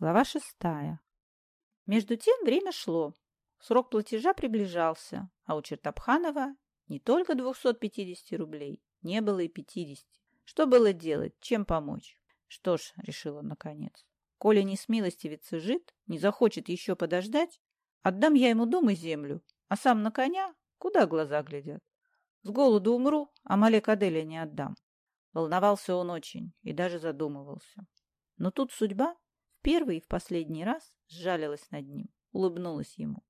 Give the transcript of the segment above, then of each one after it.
Глава шестая. Между тем время шло. Срок платежа приближался, а у Чертопханова не только 250 рублей, не было и 50. Что было делать, чем помочь? Что ж, решил он наконец, коли не смилостивится жид, не захочет еще подождать, отдам я ему дом и землю, а сам на коня, куда глаза глядят. С голоду умру, а Малек Аделя не отдам. Волновался он очень и даже задумывался. Но тут судьба первый и в последний раз сжалилась над ним, улыбнулась ему.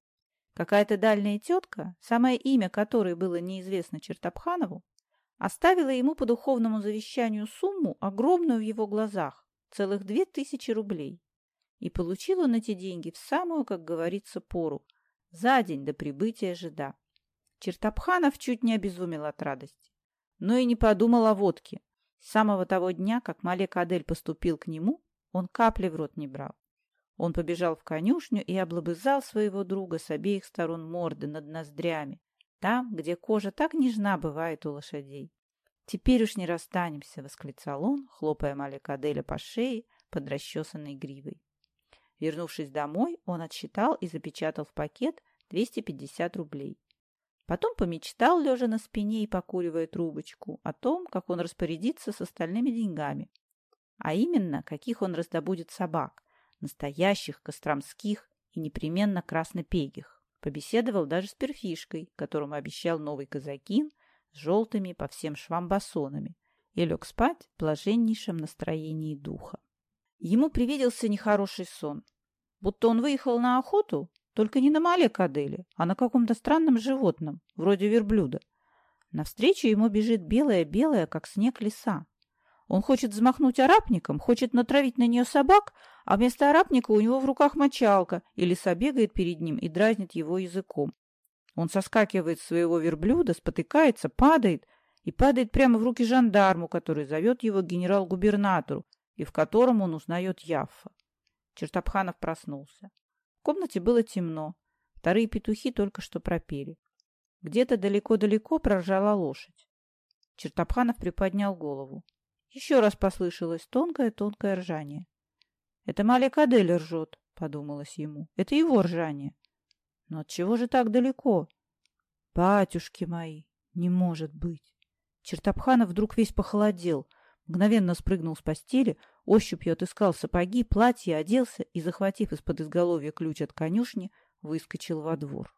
Какая-то дальняя тетка, самое имя которой было неизвестно Чертопханову, оставила ему по духовному завещанию сумму, огромную в его глазах, целых две тысячи рублей. И получил он эти деньги в самую, как говорится, пору, за день до прибытия жида. Чертопханов чуть не обезумел от радости, но и не подумал о водке. С самого того дня, как Малек Адель поступил к нему, он капли в рот не брал. Он побежал в конюшню и облобызал своего друга с обеих сторон морды над ноздрями, там, где кожа так нежна бывает у лошадей. «Теперь уж не расстанемся», — восклицал он, хлопая Маликаделя по шее под расчесанной гривой. Вернувшись домой, он отсчитал и запечатал в пакет 250 рублей. Потом помечтал, лежа на спине и покуривая трубочку, о том, как он распорядится с остальными деньгами, а именно, каких он раздобудет собак, настоящих, костромских и непременно краснопегих. Побеседовал даже с перфишкой, которому обещал новый казакин с желтыми по всем швам басонами, и лег спать в блаженнейшем настроении духа. Ему привиделся нехороший сон, будто он выехал на охоту, только не на мале кадели, а на каком-то странном животном, вроде верблюда. Навстречу ему бежит белая-белая, как снег, лиса. Он хочет взмахнуть арапником, хочет натравить на нее собак, а вместо арапника у него в руках мочалка, и лиса бегает перед ним и дразнит его языком. Он соскакивает с своего верблюда, спотыкается, падает и падает прямо в руки жандарму, который зовет его генерал-губернатору, и в котором он узнает Яффа. Чертопханов проснулся. В комнате было темно. Вторые петухи только что пропели. Где-то далеко-далеко проржала лошадь. Чертопханов приподнял голову. Еще раз послышалось тонкое-тонкое ржание. «Это Малек Адель ржет», — подумалось ему. «Это его ржание». «Но от чего же так далеко?» «Батюшки мои, не может быть!» Чертопханов вдруг весь похолодел, мгновенно спрыгнул с постели, ощупью отыскал сапоги, платье, оделся и, захватив из-под изголовья ключ от конюшни, выскочил во двор.